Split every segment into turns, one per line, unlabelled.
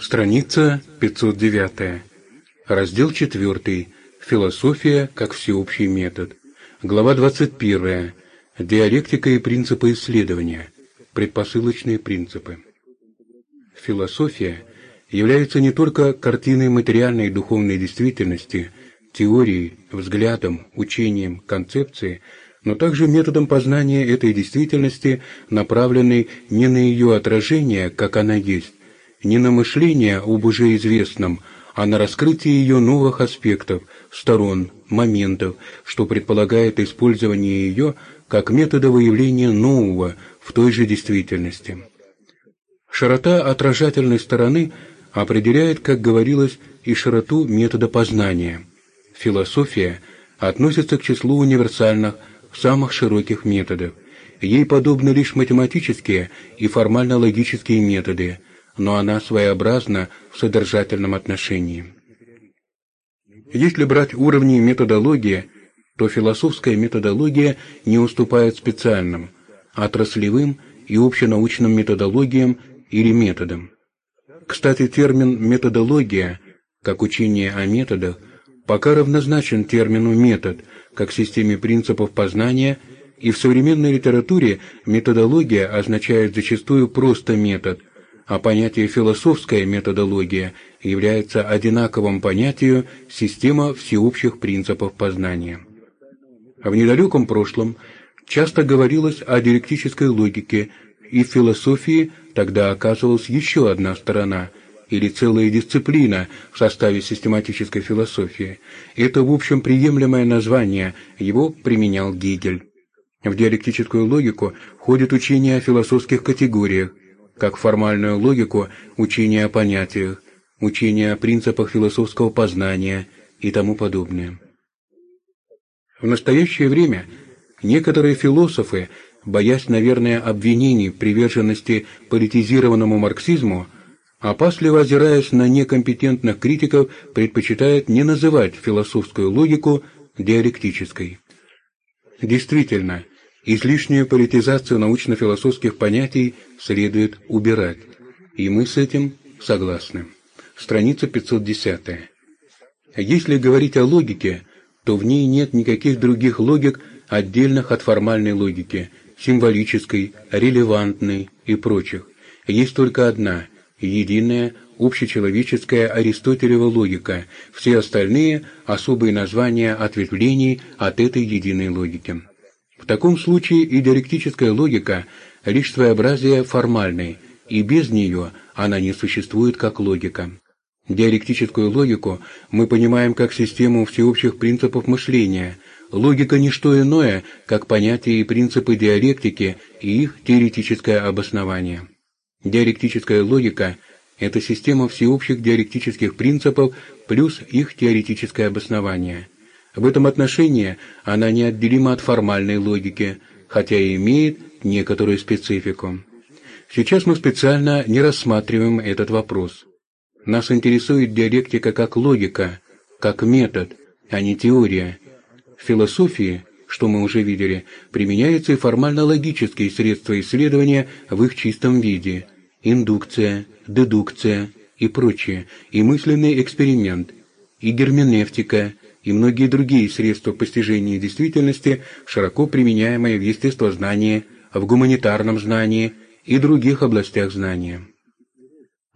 Страница 509. Раздел 4. Философия как всеобщий метод. Глава 21. Диалектика и принципы исследования. Предпосылочные принципы. Философия является не только картиной материальной и духовной действительности, теорией, взглядом, учением, концепцией, но также методом познания этой действительности, направленной не на ее отражение, как она есть, не на мышление об уже известном, а на раскрытие ее новых аспектов, сторон, моментов, что предполагает использование ее как метода выявления нового в той же действительности. Широта отражательной стороны определяет, как говорилось, и широту метода познания. Философия относится к числу универсальных, самых широких методов. Ей подобны лишь математические и формально-логические методы – но она своеобразна в содержательном отношении. Если брать уровни методологии, то философская методология не уступает специальным, отраслевым и общенаучным методологиям или методам. Кстати, термин «методология», как учение о методах, пока равнозначен термину «метод», как системе принципов познания, и в современной литературе методология означает зачастую просто метод – а понятие «философская методология» является одинаковым понятию «система всеобщих принципов познания». В недалеком прошлом часто говорилось о диалектической логике, и в философии тогда оказывалась еще одна сторона или целая дисциплина в составе систематической философии. Это, в общем, приемлемое название, его применял Гегель. В диалектическую логику входит учение о философских категориях, как формальную логику учения о понятиях, учения о принципах философского познания и тому подобное. В настоящее время некоторые философы, боясь, наверное, обвинений приверженности политизированному марксизму, опасливо озираясь на некомпетентных критиков, предпочитают не называть философскую логику диалектической. Действительно, Излишнюю политизацию научно-философских понятий следует убирать, и мы с этим согласны. Страница 510. Если говорить о логике, то в ней нет никаких других логик, отдельных от формальной логики, символической, релевантной и прочих. Есть только одна, единая, общечеловеческая Аристотелева логика, все остальные – особые названия ответвлений от этой единой логики. В таком случае и диалектическая логика – лишь своеобразие формальной, и без нее она не существует как логика. Диалектическую логику мы понимаем как систему всеобщих принципов мышления. Логика – не что иное, как понятия и принципы диалектики и их теоретическое обоснование. Диалектическая логика – это система всеобщих диалектических принципов плюс их теоретическое обоснование – в этом отношении она неотделима от формальной логики, хотя и имеет некоторую специфику. Сейчас мы специально не рассматриваем этот вопрос. Нас интересует диалектика как логика, как метод, а не теория. В философии, что мы уже видели, применяются и формально-логические средства исследования в их чистом виде – индукция, дедукция и прочее, и мысленный эксперимент, и герменевтика, и многие другие средства постижения действительности, широко применяемые в естествознании, в гуманитарном знании и других областях знания.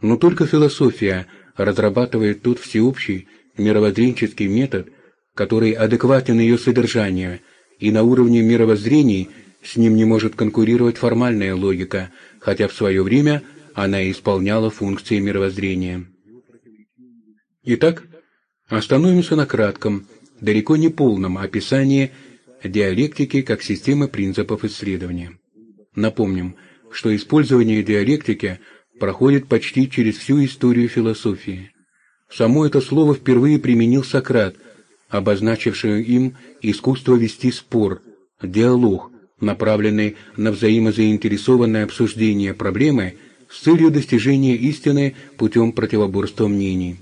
Но только философия разрабатывает тут всеобщий мировоззренческий метод, который адекватен ее содержанию, и на уровне мировоззрений с ним не может конкурировать формальная логика, хотя в свое время она исполняла функции мировоззрения. Итак, Остановимся на кратком, далеко не полном описании диалектики как системы принципов исследования. Напомним, что использование диалектики проходит почти через всю историю философии. Само это слово впервые применил Сократ, обозначивший им искусство вести спор, диалог, направленный на взаимозаинтересованное обсуждение проблемы с целью достижения истины путем противоборства мнений.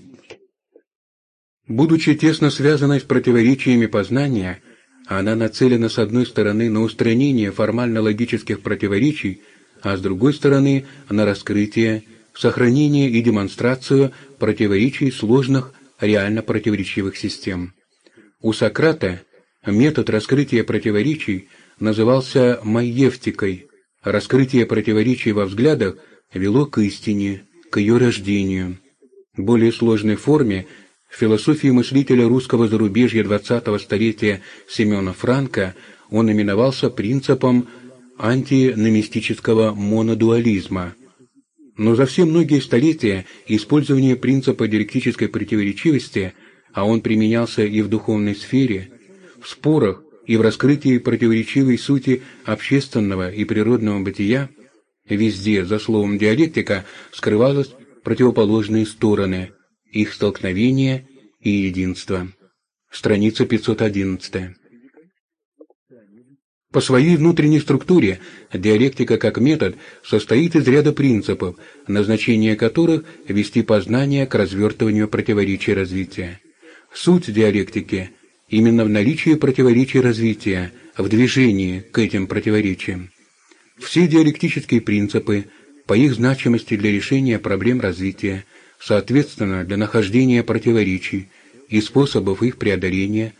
Будучи тесно связанной с противоречиями познания, она нацелена с одной стороны на устранение формально-логических противоречий, а с другой стороны на раскрытие сохранение и демонстрацию противоречий сложных, реально противоречивых систем. У Сократа метод раскрытия противоречий назывался майевтикой. Раскрытие противоречий во взглядах вело к истине, к ее рождению. В более сложной форме в философии мыслителя русского зарубежья XX столетия Семена Франка он именовался принципом антиномистического монодуализма. Но за все многие столетия использование принципа диалектической противоречивости, а он применялся и в духовной сфере, в спорах и в раскрытии противоречивой сути общественного и природного бытия, везде за словом диалектика скрывалось противоположные стороны, их столкновения и единство. Страница 511. По своей внутренней структуре диалектика как метод состоит из ряда принципов, назначение которых – вести познание к развертыванию противоречий развития. Суть диалектики именно в наличии противоречий развития, в движении к этим противоречиям. Все диалектические принципы, по их значимости для решения проблем развития, соответственно, для нахождения противоречий и способов их преодоления,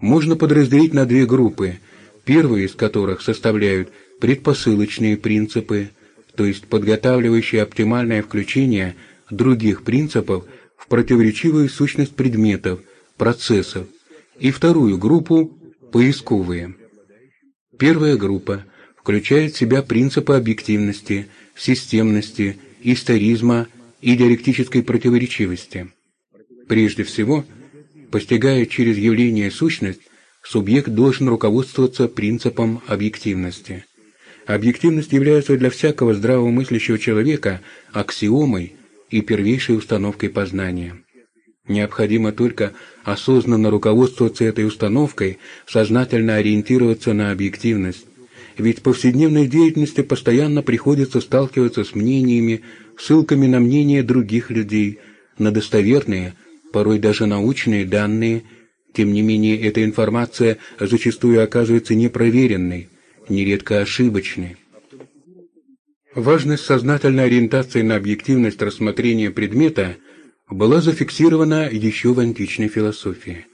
можно подразделить на две группы – первые из которых составляют предпосылочные принципы, то есть подготавливающие оптимальное включение других принципов в противоречивую сущность предметов, процессов, и вторую группу – поисковые. Первая группа включает в себя принципы объективности, системности, историзма и диалектической противоречивости. Прежде всего, постигая через явление сущность, субъект должен руководствоваться принципом объективности. Объективность является для всякого здравомыслящего человека аксиомой и первейшей установкой познания. Необходимо только осознанно руководствоваться этой установкой, сознательно ориентироваться на объективность. Ведь в повседневной деятельности постоянно приходится сталкиваться с мнениями, ссылками на мнения других людей, на достоверные, порой даже научные данные – тем не менее, эта информация зачастую оказывается непроверенной, нередко ошибочной. Важность сознательной ориентации на объективность рассмотрения предмета была зафиксирована еще в античной философии.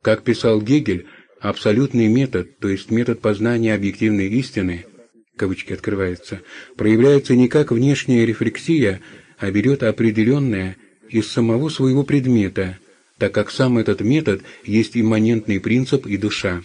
Как писал Гегель, абсолютный метод, то есть метод познания объективной истины, кавычки открываются, проявляется не как внешняя рефлексия, а берет определенное из самого своего предмета – так как сам этот метод есть имманентный принцип и душа.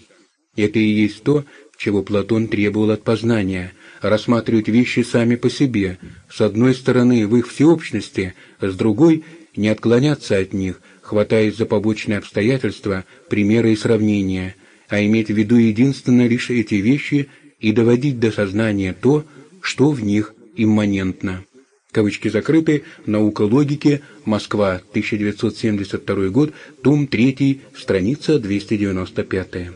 Это и есть то, чего Платон требовал от познания – рассматривать вещи сами по себе, с одной стороны в их всеобщности, с другой – не отклоняться от них, хватаясь за побочные обстоятельства, примеры и сравнения, а иметь в виду единственно лишь эти вещи и доводить до сознания то, что в них имманентно. Кавычки закрыты. Наука логики. Москва. 1972 год. Том 3. Страница 295.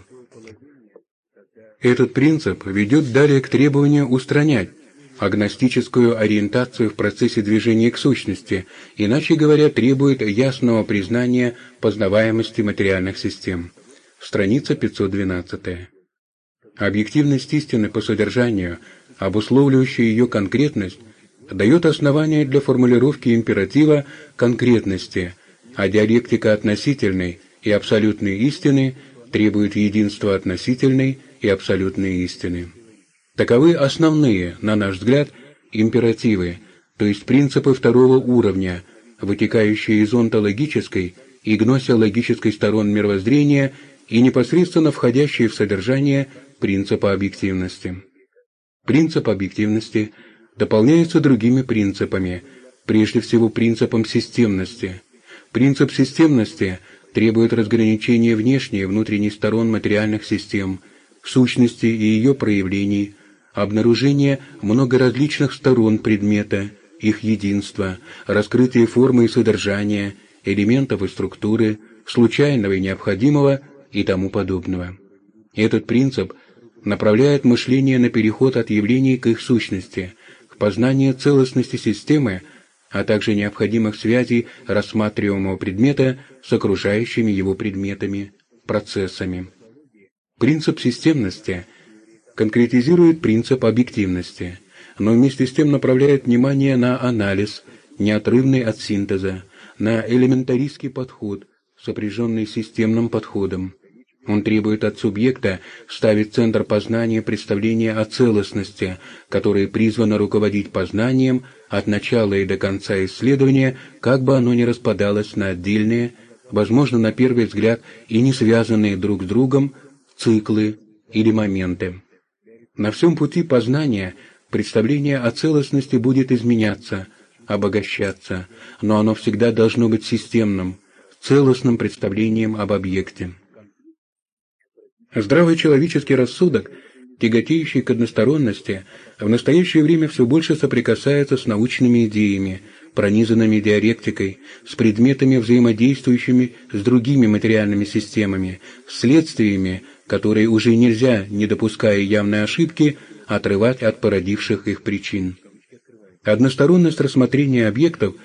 Этот принцип ведет далее к требованию устранять агностическую ориентацию в процессе движения к сущности, иначе говоря, требует ясного признания познаваемости материальных систем. Страница 512. Объективность истины по содержанию, обусловливающая ее конкретность, дает основания для формулировки императива конкретности, а диалектика относительной и абсолютной истины требует единства относительной и абсолютной истины. Таковы основные, на наш взгляд, императивы, то есть принципы второго уровня, вытекающие из онтологической и гносеологической сторон мировоззрения и непосредственно входящие в содержание принципа объективности. Принцип объективности – дополняются другими принципами, прежде всего принципом системности. Принцип системности требует разграничения внешней и внутренней сторон материальных систем, сущности и ее проявлений, обнаружения многоразличных сторон предмета, их единства, раскрытие формы и содержания, элементов и структуры, случайного и необходимого и тому подобного. Этот принцип направляет мышление на переход от явлений к их сущности – познание целостности системы, а также необходимых связей рассматриваемого предмета с окружающими его предметами, процессами. Принцип системности конкретизирует принцип объективности, но вместе с тем направляет внимание на анализ, неотрывный от синтеза, на элементаристский подход, сопряженный системным подходом. Он требует от субъекта ставить центр познания представление о целостности, которое призвано руководить познанием от начала и до конца исследования, как бы оно ни распадалось на отдельные, возможно, на первый взгляд и не связанные друг с другом, циклы или моменты. На всем пути познания представление о целостности будет изменяться, обогащаться, но оно всегда должно быть системным, целостным представлением об объекте. Здравый человеческий рассудок, тяготеющий к односторонности, в настоящее время все больше соприкасается с научными идеями, пронизанными диалектикой, с предметами, взаимодействующими с другими материальными системами, следствиями, которые уже нельзя, не допуская явной ошибки, отрывать от породивших их причин. Односторонность рассмотрения объектов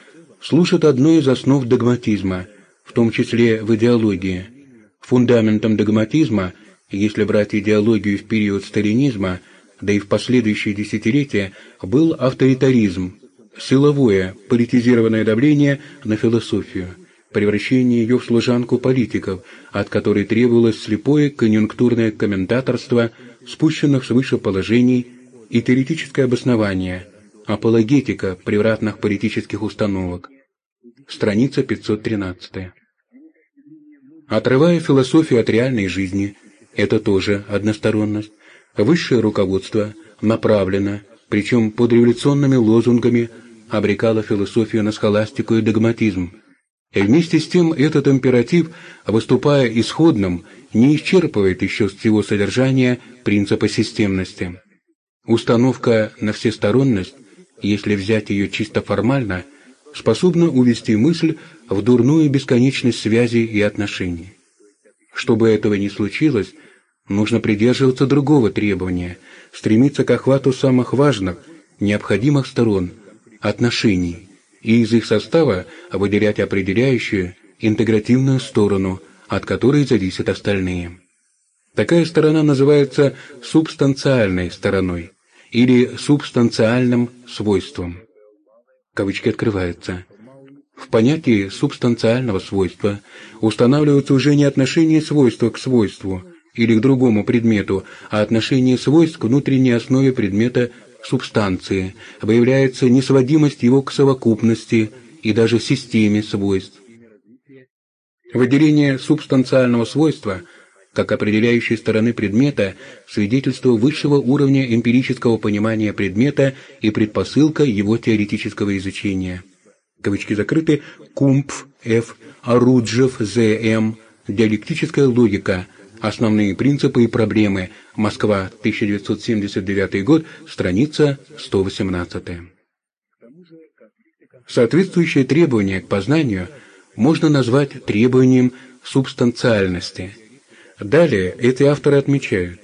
служит одной из основ догматизма, в том числе в идеологии. Фундаментом догматизма – если брать идеологию в период сталинизма, да и в последующие десятилетия, был авторитаризм, силовое, политизированное давление на философию, превращение ее в служанку политиков, от которой требовалось слепое конъюнктурное комментаторство спущенных свыше положений и теоретическое обоснование, апологетика превратных политических установок. Страница 513. Отрывая философию от реальной жизни, это тоже односторонность. Высшее руководство направлено, причем под революционными лозунгами, обрекало философию на схоластику и догматизм. И вместе с тем этот императив, выступая исходным, не исчерпывает еще всего содержания принципа системности. Установка на всесторонность, если взять ее чисто формально, способна увести мысль в дурную бесконечность связей и отношений. Чтобы этого не случилось, нужно придерживаться другого требования – стремиться к охвату самых важных, необходимых сторон – отношений, и из их состава выделять определяющую, интегративную сторону, от которой зависят остальные. Такая сторона называется субстанциальной стороной или субстанциальным свойством. Кавычки открываются. В понятии субстанциального свойства устанавливаются уже не отношение свойства к свойству или к другому предмету, а отношение свойств к внутренней основе предмета субстанции, выявляется несводимость его к совокупности и даже системе свойств. Выделение субстанциального свойства как определяющей стороны предмета свидетельство высшего уровня эмпирического понимания предмета и предпосылка его теоретического изучения кавычки закрыты, Кумпф, Ф, Оруджев, З.М., диалектическая логика, основные принципы и проблемы, Москва, 1979 год, страница 118. Соответствующее требование к познанию можно назвать требованием субстанциальности. Далее эти авторы отмечают,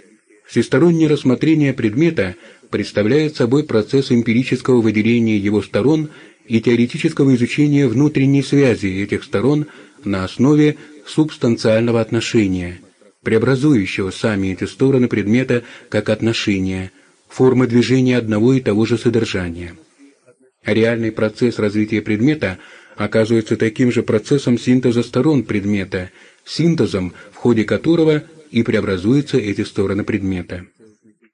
всестороннее рассмотрение предмета представляет собой процесс эмпирического выделения его сторон и теоретического изучения внутренней связи этих сторон на основе субстанциального отношения, преобразующего сами эти стороны предмета как отношения, формы движения одного и того же содержания. Реальный процесс развития предмета оказывается таким же процессом синтеза сторон предмета, синтезом, в ходе которого и преобразуются эти стороны предмета.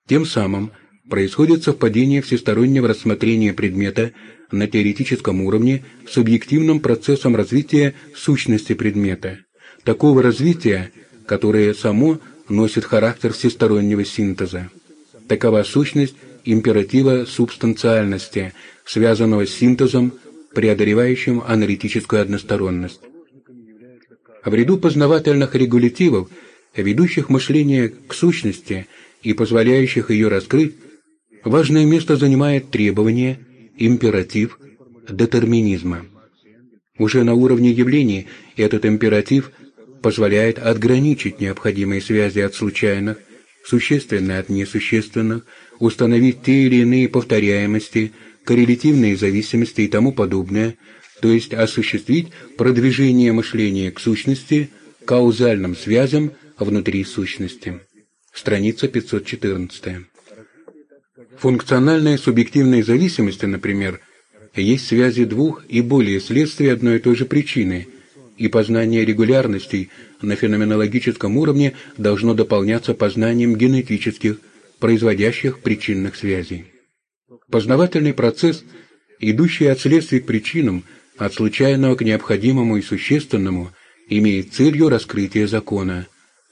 Тем самым происходит совпадение всестороннего рассмотрения предмета на теоретическом уровне с объективным процессом развития сущности предмета, такого развития, которое само носит характер всестороннего синтеза. Такова сущность императива субстанциальности, связанного с синтезом, преодолевающим аналитическую односторонность. В ряду познавательных регулятивов, ведущих мышление к сущности и позволяющих ее раскрыть, важное место занимает требование – императив детерминизма. Уже на уровне явлений этот императив позволяет отграничить необходимые связи от случайных, существенные от несущественных, установить те или иные повторяемости, коррелятивные зависимости и тому подобное, то есть осуществить продвижение мышления к сущности, каузальным связям внутри сущности. Страница 514. Функциональные субъективные зависимости, например, есть связи двух и более следствий одной и той же причины, и познание регулярностей на феноменологическом уровне должно дополняться познанием генетических, производящих причинных связей. Познавательный процесс, идущий от следствий к причинам, от случайного к необходимому и существенному, имеет целью раскрытие закона.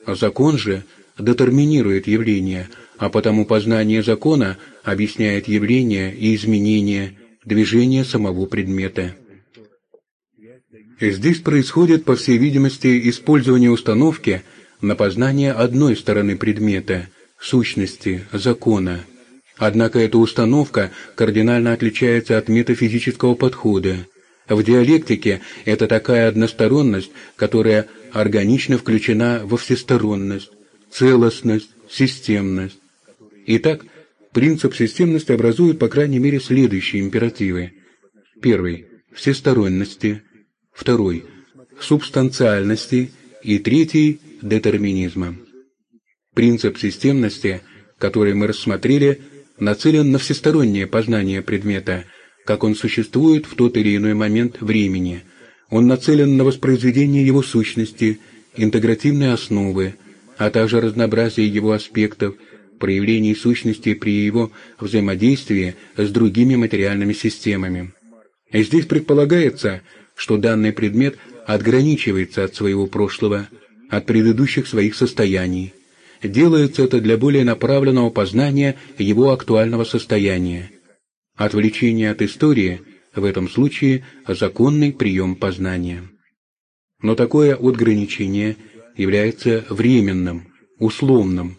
А закон же детерминирует явление, а потому познание закона объясняет явление и изменение, движение самого предмета. Здесь происходит, по всей видимости, использование установки на познание одной стороны предмета, сущности, закона. Однако эта установка кардинально отличается от метафизического подхода. В диалектике это такая односторонность, которая органично включена во всесторонность, целостность, системность. Итак, принцип системности образует, по крайней мере, следующие императивы. Первый – всесторонности. Второй – субстанциальности. И третий – детерминизма. Принцип системности, который мы рассмотрели, нацелен на всестороннее познание предмета, как он существует в тот или иной момент времени. Он нацелен на воспроизведение его сущности, интегративной основы, а также разнообразие его аспектов, проявлений сущности при его взаимодействии с другими материальными системами. И здесь предполагается, что данный предмет отграничивается от своего прошлого, от предыдущих своих состояний. Делается это для более направленного познания его актуального состояния. Отвлечение от истории в этом случае законный прием познания. Но такое отграничение является временным, условным.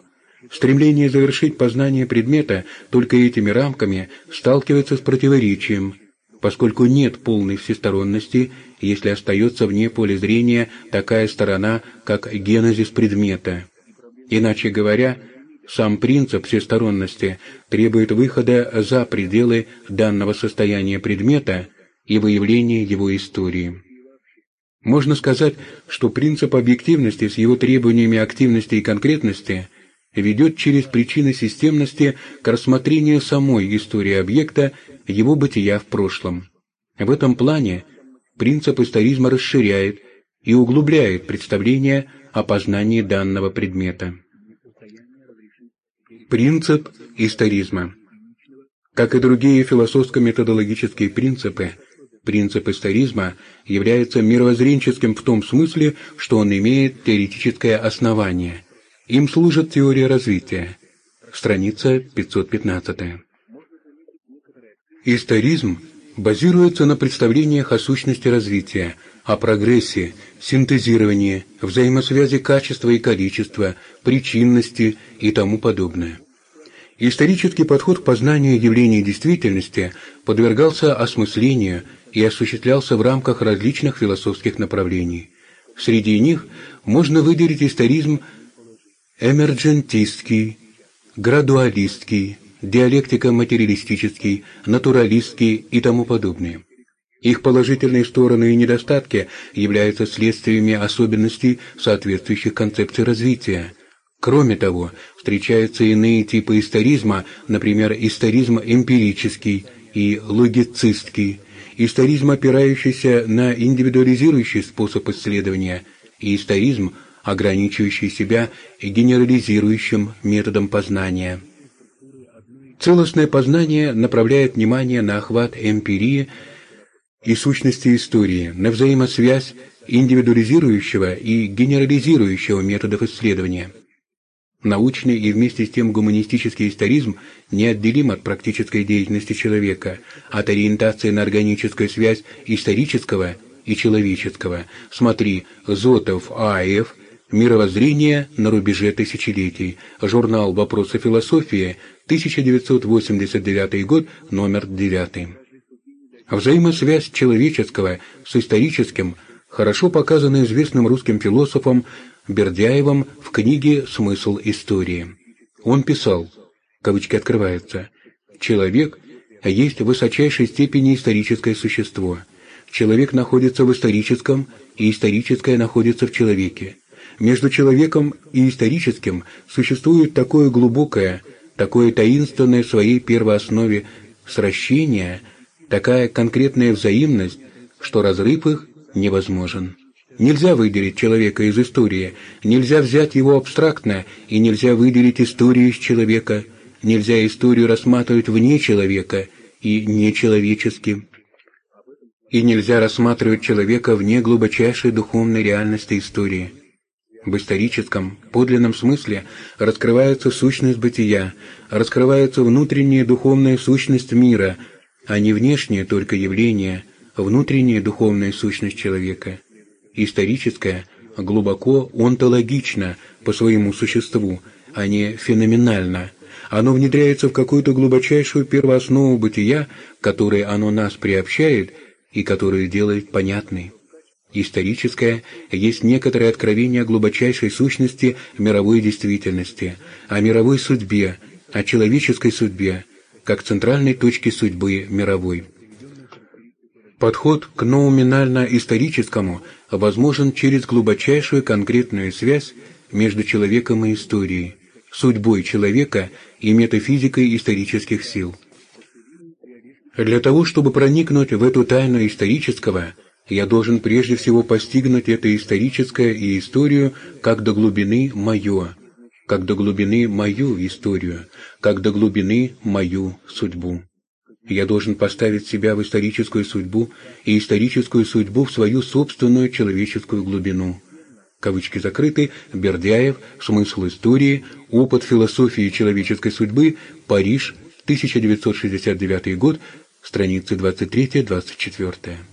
Стремление завершить познание предмета только этими рамками сталкивается с противоречием, поскольку нет полной всесторонности, если остается вне поля зрения такая сторона, как генезис предмета. Иначе говоря, сам принцип всесторонности требует выхода за пределы данного состояния предмета и выявления его истории. Можно сказать, что принцип объективности с его требованиями активности и конкретности ведет через причины системности к рассмотрению самой истории объекта, его бытия в прошлом. В этом плане принцип историзма расширяет и углубляет представление о познании данного предмета. Принцип историзма Как и другие философско-методологические принципы, принцип историзма является мировоззренческим в том смысле, что он имеет теоретическое основание. Им служит теория развития. Страница 515. Историзм базируется на представлениях о сущности развития, о прогрессе, синтезировании, взаимосвязи качества и количества, причинности и тому подобное. Исторический подход к познанию явлений действительности подвергался осмыслению и осуществлялся в рамках различных философских направлений. Среди них можно выделить историзм эмерджентистский, градуалистский, диалектико-материалистический, натуралистский и тому подобные. Их положительные стороны и недостатки являются следствиями особенностей соответствующих концепций развития. Кроме того, встречаются иные типы историзма, например, историзм эмпирический и логицистский, историзм, опирающийся на индивидуализирующий способ исследования, и историзм, ограничивающий себя генерализирующим методом познания. Целостное познание направляет внимание на охват эмпирии и сущности истории, на взаимосвязь индивидуализирующего и генерализирующего методов исследования. Научный и вместе с тем гуманистический историзм неотделим от практической деятельности человека, от ориентации на органическую связь исторического и человеческого. Смотри, Зотов А.Ф. Мировоззрение на рубеже тысячелетий. Журнал «Вопросы философии», 1989 год, номер 9. Взаимосвязь человеческого с историческим хорошо показана известным русским философом Бердяевым в книге «Смысл истории». Он писал, кавычки открываются, «Человек есть в высочайшей степени историческое существо. Человек находится в историческом, и историческое находится в человеке. Между человеком и историческим существует такое глубокое, такое таинственное в своей первооснове сращение, такая конкретная взаимность, что разрыв их невозможен. Нельзя выделить человека из истории, нельзя взять его абстрактно, и нельзя выделить историю из человека, нельзя историю рассматривать вне человека и нечеловеческим. И нельзя рассматривать человека вне глубочайшей духовной реальности истории. В историческом, подлинном смысле раскрывается сущность бытия, раскрывается внутренняя духовная сущность мира, а не внешнее только явление, внутренняя духовная сущность человека. Историческое глубоко онтологично по своему существу, а не феноменально. Оно внедряется в какую-то глубочайшую первооснову бытия, которой оно нас приобщает и которую делает понятной. Историческое есть некоторое откровение глубочайшей сущности мировой действительности, о мировой судьбе, о человеческой судьбе, как центральной точке судьбы мировой. Подход к ноуминально-историческому возможен через глубочайшую конкретную связь между человеком и историей, судьбой человека и метафизикой исторических сил. Для того, чтобы проникнуть в эту тайну исторического, я должен прежде всего постигнуть это историческое и историю как до глубины мое, как до глубины мою историю, как до глубины мою судьбу. Я должен поставить себя в историческую судьбу и историческую судьбу в свою собственную человеческую глубину. Кавычки закрыты. Бердяев. Смысл истории. Опыт философии человеческой судьбы. Париж. 1969 год. Страницы 23-24.